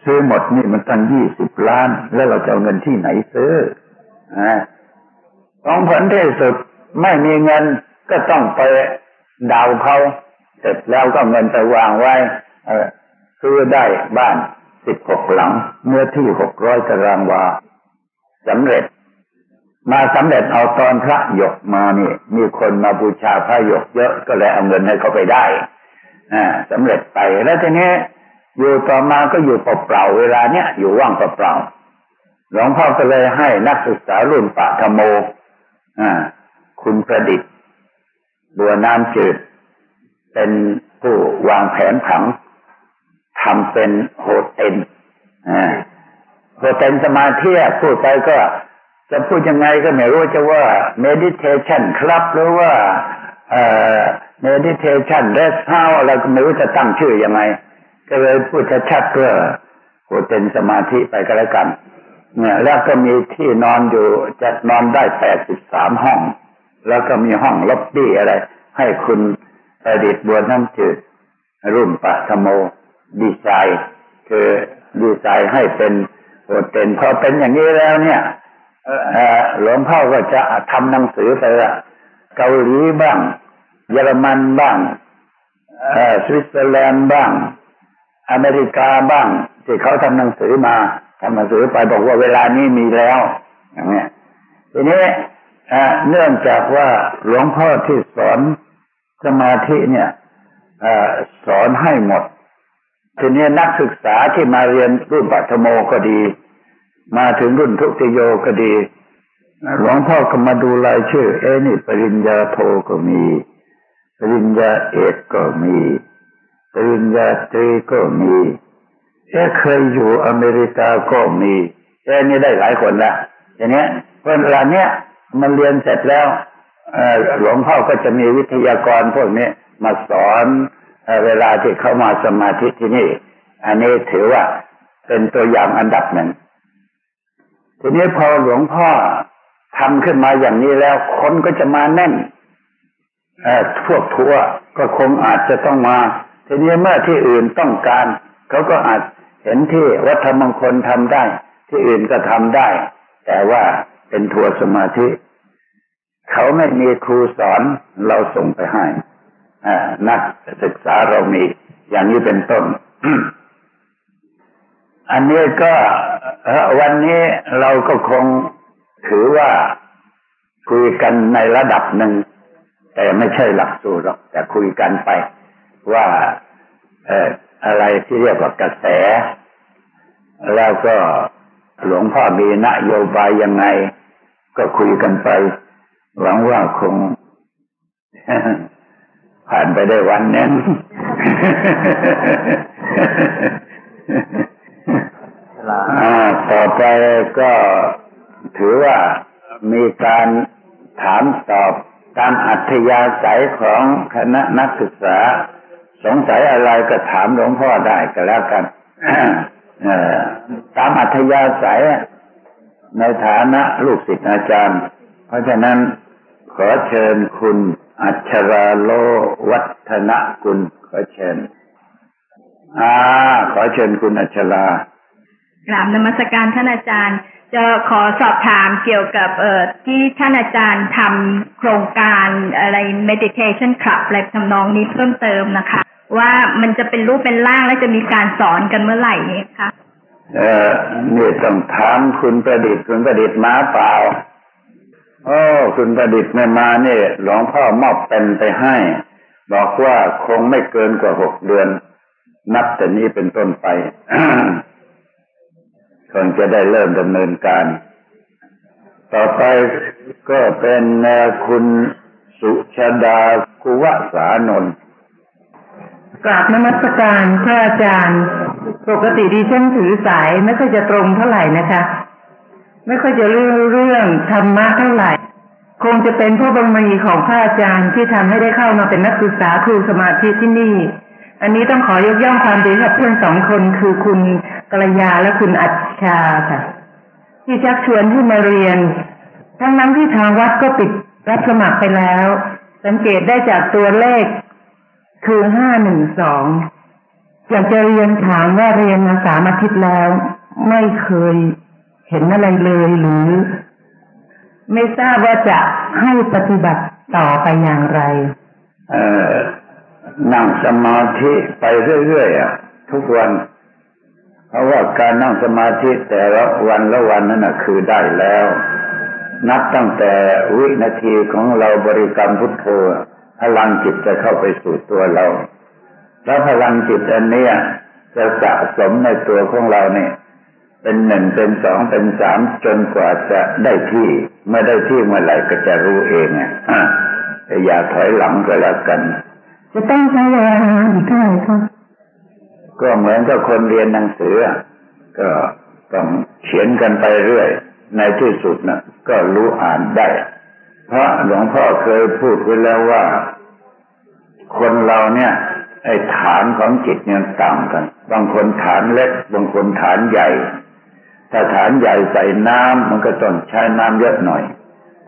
ซื้อหมดนี่มันตั้งยี่สิบล้าน แล้วเราจะเอาเงินที่ไหนซื้ออ่าของผลที่สุดไม่มีเงินก็ต้องไปดาวเขาเสร็จแล้วก็เงินไปวางไว้ซื้อได้บ้านสิบหกหลังเมื่อที่หกร้อยตารางวาสำเร็จ มาสำเร็จเอาตอนพระหยกมานี่มีคนมาบูชาพระหยกเยอะก็เลยเอาเงินให้เขาไปได้อ่าสำเร็จไปแล้วทีนี้อยู่ต่อมาก็อยู่เปล่าๆเวลาเนี้ยอยู่ว่างเปล่าๆหลวงพ่อก็เลยให้นักศึกษารุ่นปฐโมอ่าคุณประดิษฐ์บัวน้ำจืด เป็นผู้วางแผนผังทำเป็น hotel hotel สมาธิพูดไปก็ จะพูดยังไงก็ไม่รู้จะว่า meditation club หรือว่าเอ่อ meditation rest house อะไรก็ไม่รู้จะตั้งชื่อยังไง ก็เลยพูดชัดๆเพื่อโฮเทลสมาธิไปก็แล้วกัน เนี่ย แล้วก็มีที่นอนอยู่จะนอนได้แปดสิบสามห้อง แล้วก็มีห้องล็อบบี้อะไร ให้คุณประดิษฐ์บัวน้ำจืด รุ่นปะธโม ดีไซน์ คือดีไซน์ให้เป็นโฮเทลพอเป็นอย่างนี้แล้วเนี่ย หลวงพ่อก็จะทำหนังสือไปเกาหลีบ้าง เยอรมันบ้างสวิตเซอร์แลนด์บ้าง อเมริกาบ้าง ที่เขาทำหนังสือมาทำหนังสือไปบอกว่าเวลานี้มีแล้ว อย่างเนี้ยทีนี้เนื่องจากว่าหลวงพ่อที่สอนสมาธิเนี่ยสอนให้หมด ทีนี้นักศึกษาที่มาเรียนรุ่นปัทโมก็ดี มาถึงรุ่นทุติโยก็ดีหลวงพ่อก็มาดูรายชื่อ เอ้นี่ ปริญญาโทก็มี ปริญญาเอกก็มี ปริญญาตรีก็มีเอ้เคยอยู่อเมริกาก็มีเอ้นี่ได้หลายคนละอย่างนี้เวลาเนี้ยมันเรียนเสร็จแล้วหลวงพ่อก็จะมีวิทยากรพวกนี้มาสอนเวลาที่เข้ามาสมาธิที่นี่ อันนี้ถือว่าเป็นตัวอย่างอันดับหนึ่ง ทีนี้พอหลวงพ่อทำขึ้นมาอย่างนี้แล้ว คนก็จะมาแน่นพวกทัวก็คงอาจจะต้องมา ทีนี้เมื่อที่อื่นต้องการ เขาก็อาจเห็นที่วัฒนมงคลทำได้ ที่อื่นก็ทำได้ แต่ว่าเป็นทัวสมาธิ เขาไม่มีครูสอนเราส่งไปให้นักศึกษาเรามี อย่างนี้เป็นต้น อันนี้ก็ วันนี้เราก็คงถือว่าคุยกันในระดับหนึ่ง แต่ไม่ใช่หลักสูตรหรอกแต่คุยกันไป ว่าเอ่ออะไรที่เรียกว่ากระแส แล้วก็หลวงพ่อมีนโยบายยังไง ก็คุยกันไป หวังว่าคง ผ่านไปได้วันนึง ต่อไปก็ถือว่ามีการถามตอบตามอัธยาศัยของคณะนักศึกษา สงสัยอะไรก็ถามหลวงพ่อได้ก็แล้วกันตามอัธยาศัยในฐานะลูกศิษย์อาจารย์ เพราะฉะนั้นขอเชิญคุณอัชราโลวัฒนกุลขอเชิญอ่าขอเชิญคุณอัชรา กราบนมัสการท่านอาจารย์ จะขอสอบถามเกี่ยวกับเอ่อที่ท่านอาจารย์ทำโครงการอะไร meditation club อะไรทำนองนี้เพิ่มเติมนะคะ ว่ามันจะเป็นรูปเป็นร่างและจะมีการสอนกันเมื่อไหร่นี้คะเออนี่ต้องถามคุณประดิษฐ์คุณประดิษฐ์มาเปล่าโอ้คุณประดิษฐ์ไม่มาเนี่ยหลวงพ่อมอบเป็นไปให้ บอกว่าคงไม่เกินกว่าหกเดือน นับแต่นี้เป็นต้นไป คงจะได้เริ่มดำเนินการ ต่อไปก็เป็นคุณสุชาดาคุวสานนท์กราบนมัสการพระอาจารย์ ปกติดิฉันถือสายไม่ค่อยจะตรงเท่าไหร่นะคะ ไม่ค่อยจะเรื่องเรื่องธรรมะเท่าไหร่ คงจะเป็นพระบารมีของพระอาจารย์ที่ทำให้ได้เข้ามาเป็นนักศึกษาครูสมาธิที่นี่ อันนี้ต้องขอยกย่องความดีกับเพื่อนสองคนคือคุณกัลยาและคุณอัจฉาค่ะ ที่ชักชวนให้มาเรียน ทั้งนั้นที่ทางวัดก็ปิดรับสมัครไปแล้ว สังเกตได้จากตัวเลขคือห้าหนึ่งสองอยากจะเรียนถามว่าเรียนมาสามอาทิตย์แล้ว ไม่เคยเห็นอะไรเลยหรือ ไม่ทราบว่าจะให้ปฏิบัติต่อไปอย่างไร เออ นั่งสมาธิไปเรื่อยๆอะทุกวัน เพราะว่าการนั่งสมาธิแต่ละวันละวันนั้นนะคือได้แล้ว นับตั้งแต่วินาทีของเราบริกรรมพุทโธพลังจิตจะเข้าไปสู่ตัวเรา แล้วพลังจิตอันนี้จะสะสมในตัวของเราเนี่ยเป็นหนึ่งเป็นสองเป็นสามจนกว่าจะได้ที่เมื่อได้ที่เมื่อไหร่ก็จะรู้เองอะอย่าถอยหลังก็แล้วกัน จะต้องใช้เวลาอีกเท่าไหร่ครับก็เหมือนกับคนเรียนหนังสือ ก็ต้องเขียนกันไปเรื่อย ในที่สุดนะก็รู้อ่านได้ เพราะหลวงพ่อเคยพูดไว้แล้วว่า คนเราเนี่ยไอ้ฐานของจิตเนี่ยต่างกัน บางคนฐานเล็ก บางคนฐานใหญ่ ถ้าฐานใหญ่ใส่น้ำมันก็ต้องใช้น้ำเยอะหน่อย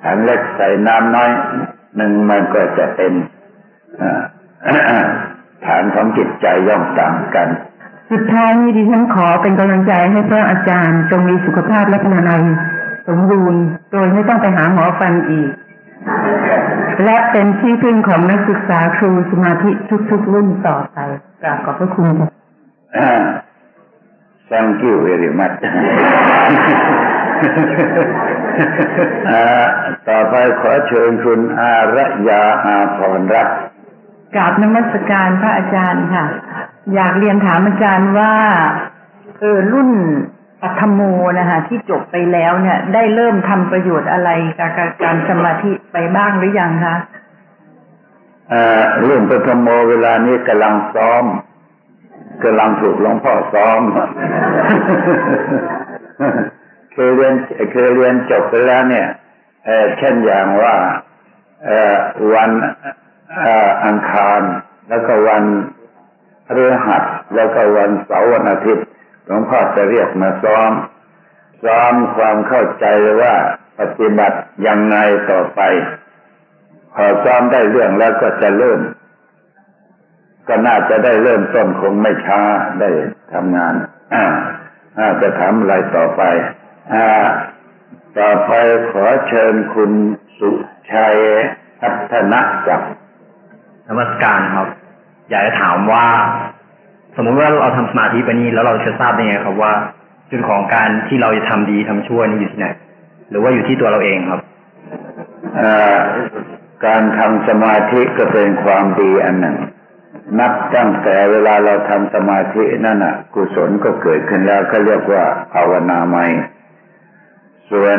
ฐานเล็กใส่น้ำน้อยหนึ่งมันก็จะเป็น ฐานของจิตใจย่อมต่างกัน สุดท้ายนี้ดิฉันขอเป็นกำลังใจให้พระอาจารย์จงมีสุขภาพและพลานัยสมบูรณ์โดยไม่ต้องไปหาหมอฟันอีก และเป็นที่พึ่งของนักศึกษาครูสมาธิทุกๆรุ่นต่อไปกราบขอบพระคุณค่ะ Thank you very much ต่อไปขอเชิญคุณอารยาอาพรรัก กราบนมัสการพระอาจารย์ค่ะ อยากเรียนถามอาจารย์ว่าเออรุ่นปัทโมนะคะที่จบไปแล้วเนี่ย ได้เริ่มทำประโยชน์อะไรกับการสมาธิไปบ้างหรือยังคะเรื่องปัทโมเวลานี้กำลังซ้อมกำลังถูกหลวงพ่อซ้อมเคยเรียนเคยเรียนจบไปแล้วเนี่ยเช่นอย่างว่าวัน อังคาร แล้วก็วันเรือหัดแล้วก็วันเสาร์วันอาทิตย์หลวงพ่อจะเรียกมาซ้อม ซ้อมความเข้าใจว่าปฏิบัติยังไงต่อไป พอซ้อมได้เรื่องแล้วก็จะเริ่ม ก็น่าจะได้เริ่มต้นคงไม่ช้าได้ทำงานอ่าจะทำอะไรต่อไปอต่อไปขอเชิญคุณสุชัยพัฒนจักร นมัสการครับ อยากจะถามว่า สมมุติว่าเราทำสมาธิไปนี่แล้วเราจะทราบได้ไงครับว่า จุดของการที่เราจะทำดีทำชั่วนี่อยู่ที่ไหน หรือว่าอยู่ที่ตัวเราเองครับการทำสมาธิก็เป็นความดีอันหนึ่ง นับตั้งแต่เวลาเราทำสมาธินั่นน่ะ กุศลก็เกิดขึ้นแล้วก็เรียกว่าภาวนาใหม่ส่วน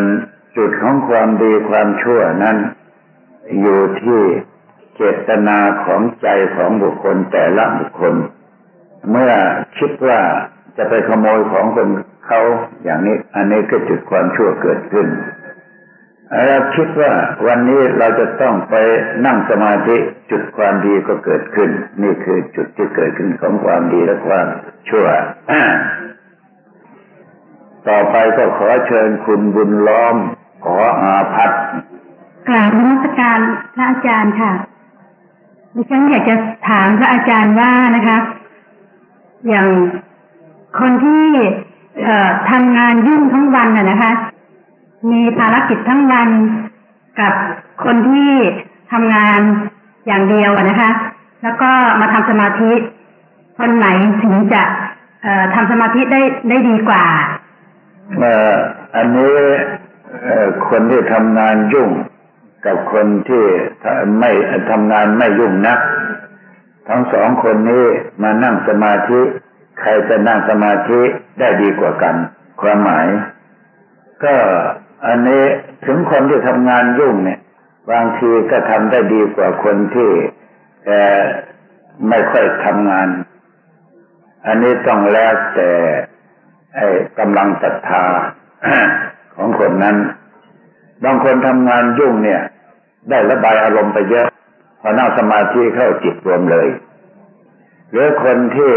จุดของความดีความชั่วนั้นอยู่ที่ เจตนาของใจของบุคคลแต่ละบุคคล เมื่อคิดว่าจะไปขโมยของคนเขาอย่างนี้ อันนี้ก็จุดความชั่วเกิดขึ้นเราคิดว่าวันนี้เราจะต้องไปนั่งสมาธิจุดความดีก็เกิดขึ้น นี่คือจุดที่เกิดขึ้นของความดีและความชั่ว ต่อไปก็ขอเชิญคุณบุญล้อมขออาพัฒกราบนมัสการพระอาจารย์ค่ะ ดิฉันอยากจะถามพระอาจารย์ว่านะคะ อย่างคนที่ทำงานยุ่งทั้งวันน่ะนะคะ มีภารกิจทั้งวันกับคนที่ทำงานอย่างเดียวนะคะ แล้วก็มาทำสมาธิ คนไหนถึงจะทำสมาธิได้ได้ดีกว่าอันนี้คนที่ทำงานยุ่ง กับคนที่ไม่ทำงานไม่ยุ่งนัก ทั้งสองคนนี้มานั่งสมาธิ ใครจะนั่งสมาธิได้ดีกว่ากัน ความหมาย ก็อันนี้ถึงคนที่ทำงานยุ่งเนี่ย บางทีก็ทำได้ดีกว่าคนที่ไม่ค่อยทำงาน อันนี้ต้องแล้วแต่กำลังศรัทธาของคนนั้น บางคนทำงานยุ่งเนี่ย ได้ระบายอารมณ์ไปเยอะพอนั่งสมาธิเข้าจิตรวมเลย หรือคนที่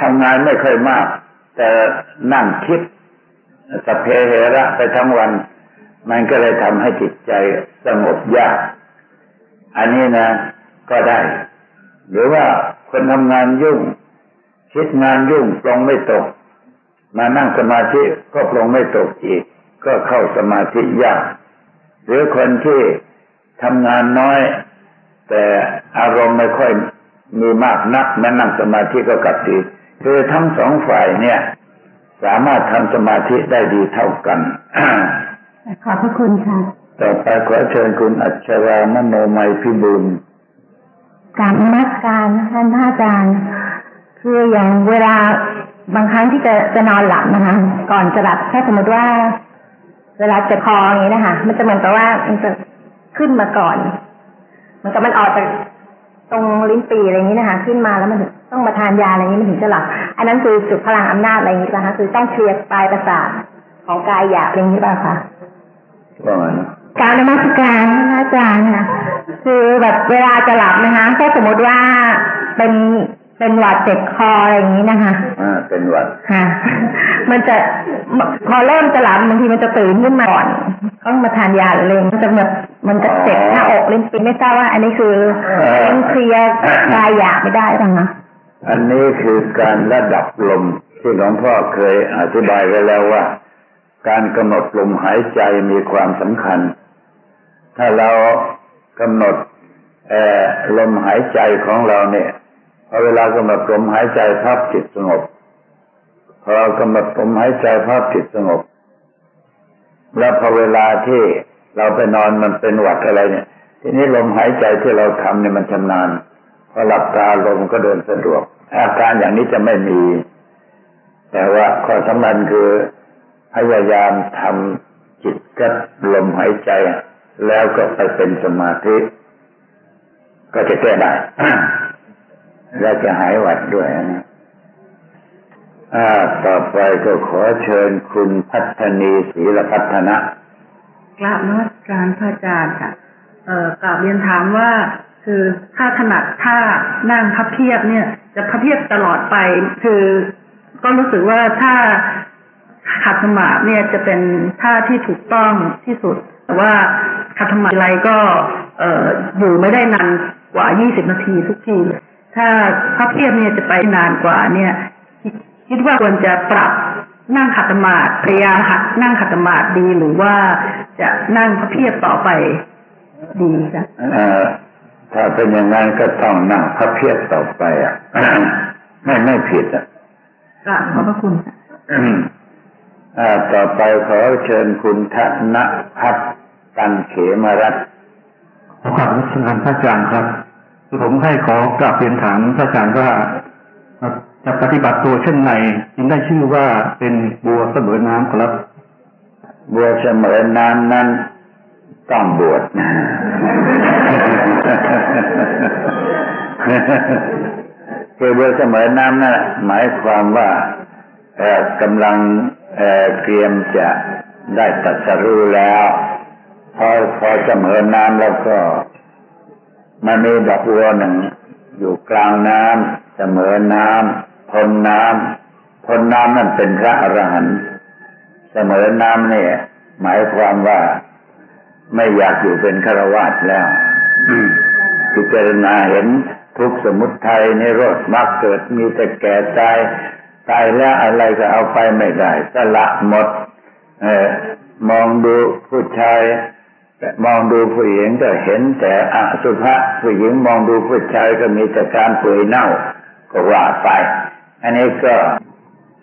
ทำงานไม่ค่อยมาก แต่นั่งคิดสเพเหระไปทั้งวัน มันก็เลยทำให้จิตใจสงบยาก อันนี้นะ ก็ได้ หรือว่าคนทำงานยุ่ง คิดงานยุ่งปลงไม่ตก มานั่งสมาธิก็ปลงไม่ตกอีก ก็เข้าสมาธิยาก หรือคนที่ ทำงานน้อย แต่อารมณ์ไม่ค่อยมีมากนักแม้นั่งสมาธิก็กลับดีคือทั้งสองฝ่ายเนี่ย สามารถทำสมาธิได้ดีเท่ากันขอบพระคุณค่ะต่อไปขอเชิญคุณอัชรามโนมัยพิบูลการมัสการท่านอาจารย์คืออย่างเวลาบางครั้งที่จะจะนอนหลับนะคะ ก่อนจะหลับถ้าสมมติว่า เวลาจะคออย่างนี้นะคะ มันจะเหมือนกับว่ามันจะ ขึ้นมาก่อนเหมือนกับมันออกจากตรงลิ้นปีอะไรอย่างนี้นะคะ ขึ้นมาแล้วมันต้องมาทานยาอะไรอย่างนี้มันถึงจะหลับอันนั้นคือจุดพลังอำนาจอะไรอย่างนี้ป่ะคะคือต้องเคลียร์ปลายประสาทของกายหยาบอะไรอย่างนี้ป่ะคะการนมัสการอาจารย์ค่ะคือแบบเวลาจะหลับนะคะถ้าสมมติว่าเป็น เป็นหวัดเจ็บคออะไรอย่างนี้นะคะอ่าเป็นหวัดค่ะ มันจะพอเริ่มจะหลับบางทีมันจะตื่นขึ้นมาก่อนต้องมาทานยาอะไรมันจะแบบมันจะเจ็บหน้าอกลิ้นปีไม่ทราบว่า อันนี้คือเล่นเคลียร์กายอยากไม่ได้หรือคะอันนี้คือการระดับลมที่หลวงพ่อเคยอธิบายไว้แล้วว่า การกำหนดลมหายใจมีความสำคัญ ถ้าเรากำหนดลมหายใจของเราเนี่ยพ อเวลากำหนดลมหายใจภาพจิตสงบพอกำหนดลมหายใจภาพจิตสงบ แล้วพอเวลาที่เราไปนอนมันเป็นหวัดอะไรเนี่ย ทีนี้ลมหายใจที่เราทำเนี่ยมันชำนาญพอหลับตาลมก็เดินสะดวก อาการอย่างนี้จะไม่มี แต่ว่าข้อสำคัญคือพยายามทำจิตกับลมหายใจ แล้วก็ไปเป็นสมาธิ ก็จะแก้ได้ และจะหายหวัดด้วยนะต่อไปก็ขอเชิญคุณพัฒนีศรีลพัฒนะกราบนวัตการพระอาจารย์ค่ะ เอ่อกราบเรียนถามว่า คือถ้าถนัดถ้านั่งพับเพียบเนี่ย จะพับเพียบตลอดไป คือ ก็รู้สึกว่าถ้าขัดสมาธิเนี่ยจะเป็นท่าที่ถูกต้องที่สุด แต่ว่าขัดสมาธิอะไรก็ เอ่ออยู่ไม่ได้นานกว่ายี่สิบนาทีทุกทีเลย ถ้าพระเพียบเนี่ยจะไปนานกว่าเนี่ย คิดว่าควรจะปรับนั่งขัดสมาธิพยายามหัดนั่งขัดสมาธิดีหรือว่าจะนั่งพระเพียบต่อไปดีคะถ้าเป็นอย่างนั้นก็ต้องนั่งพระเพียบต่อไปอะไม่ไม่ผิดอะขอบพระคุณอ่าต่อไปขอเชิญคุณธนพัฒน์กันเขมรัตน์ขอบคุณพระอาจารย์ครับ ผมให้ขอกราบเรียนถามพระอาจารย์ว่าจะปฏิบัติตัวเช่นไรจึงได้ชื่อว่าเป็นบัวเสมอน้ำครับ บัวเสมอน้ำนั้นต้องบวชคือบัวเสมอน้ำนะั่นหมายความว่าเอ่อกำลังเอเตรียมจะได้ตัดสรู้แล้ว พอพอเสมอน้ำแล้วก็ มันมีดอกบัวหนึ่ง อยู่กลางน้ำเสมอน้ำพ้นน้ำพ้นน้ำนั่นเป็นพระอรหันต์เสมอน้ำเนี่ย หมายความว่าไม่อยากอยู่เป็นฆราวาสแล้วพิจารณาเห็นทุกสมุทัยในรถมักเกิดมีแต่แก่ตายตายแล้วอะไรก็เอาไปไม่ได้สละหมด เออมองดูผู้ชาย มองดูผู้หญิงก็เห็นแต่อสุภะผู้หญิงมองดูผู้ชายก็มีแต่การเปื่อยเน่าก็ว่าไป อันนี้ก็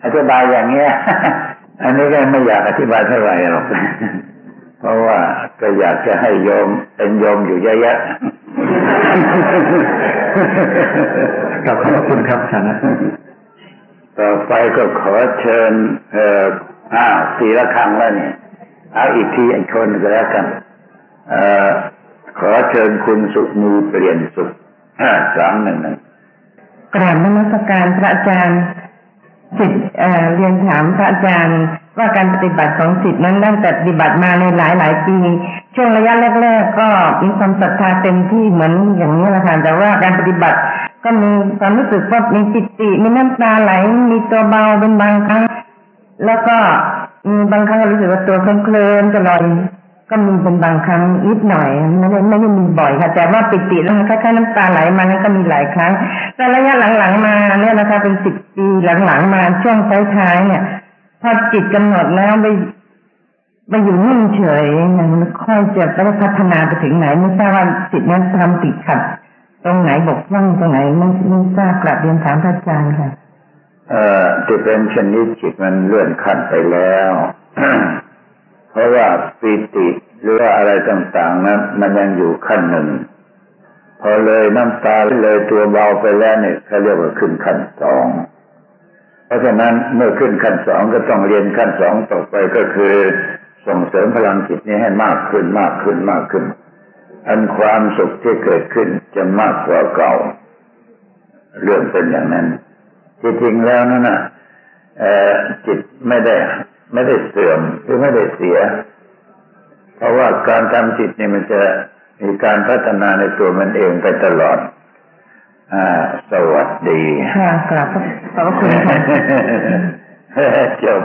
อธิบายอย่างเงี้ย อันนี้ก็ไม่อยากอธิบายเท่าไหร่หรอก เพราะว่าก็อยากจะให้โยมเป็นโยมอยู่เยอะๆขอบคุณครับอาจารย์ต่อไปก็ขอเชิญ เอ่ออ้าวสีละครั้งแล้วเนี่ยเอาอีกทีอีกคนก็แล้วกันอ ขอเชิญคุณสุมีเปลี่ยนสุขสามหนึ่งหนึ่งกราบนมัสการพระอาจารย์สิทธิ์เรียนถามพระอาจารย์ว่าการปฏิบัติของสิทธิ์นั้นตั้งแต่ปฏิบัติมาในหลายหลายปีช่วงระยะแรก ๆ ก็มีความศรัทธาเต็มที่เหมือนอย่างนี้แหละค่ะแต่ว่าการปฏิบัติก็มีความรู้สึกว่ามีจิตติมีน้ำตาไหลมีตัวเบาเป็นบางครั้ง แล้วก็บางครั้งรู้สึกว่าตัวเคลิ้มๆจะลอย ก็มีเป็นบางครั้งนิดหน่อยไม่ได้ไม่ได้มีบ่อยค่ะ แต่ว่าปิติแล้วคล้ายๆน้ำตาไหลมานั้นก็มีหลายครั้ง แต่ระยะหลังๆมาเนี่ยนะคะเป็นสิบปีหลังๆมาช่วงท้ายๆเนี่ยพอจิตกำหนดแล้วไปไปอยู่นิ่งเฉยมันค่อยจะไปพัฒนาไปถึงไหนไม่ทราบว่าจิตนั้นทำติดขัด ตรงไหนบกพร่องตรงไหนไม่ไม่ทราบกลับเรียนถามพระอาจารย์ค่ะ เอ่อที่เป็นชนิดจิตมันเลื่อนขั้นไปแล้ว เพราะว่าปีติ หรือว่าอะไรต่างๆนั้น มันยังอยู่ขั้นหนึ่ง พอเลยน้ำตาเลยตัวเบาไปแล้วเนี่ยเขาเรียกว่าขึ้นขั้นสองเพราะฉะนั้นเมื่อขึ้นขั้นสองก็ต้องเรียนขั้นสองต่อไปก็คือส่งเสริมพลังจิตนี้ให้มากขึ้นมากขึ้นมากขึ้น อันความสุขที่เกิดขึ้นจะมากกว่าเก่า เรื่องเป็นอย่างนั้นที่จริงแล้วนั่นนะจิตไม่ได้ไม่ได้เสื่อมหรือไม่ได้เสีย เพราะว่าการทำจิตนี่มันจะมีการพัฒนาในตัวมันเองไปตลอด อ่า สวัสดี ค่ะกลับขอบคุณค่ะจบ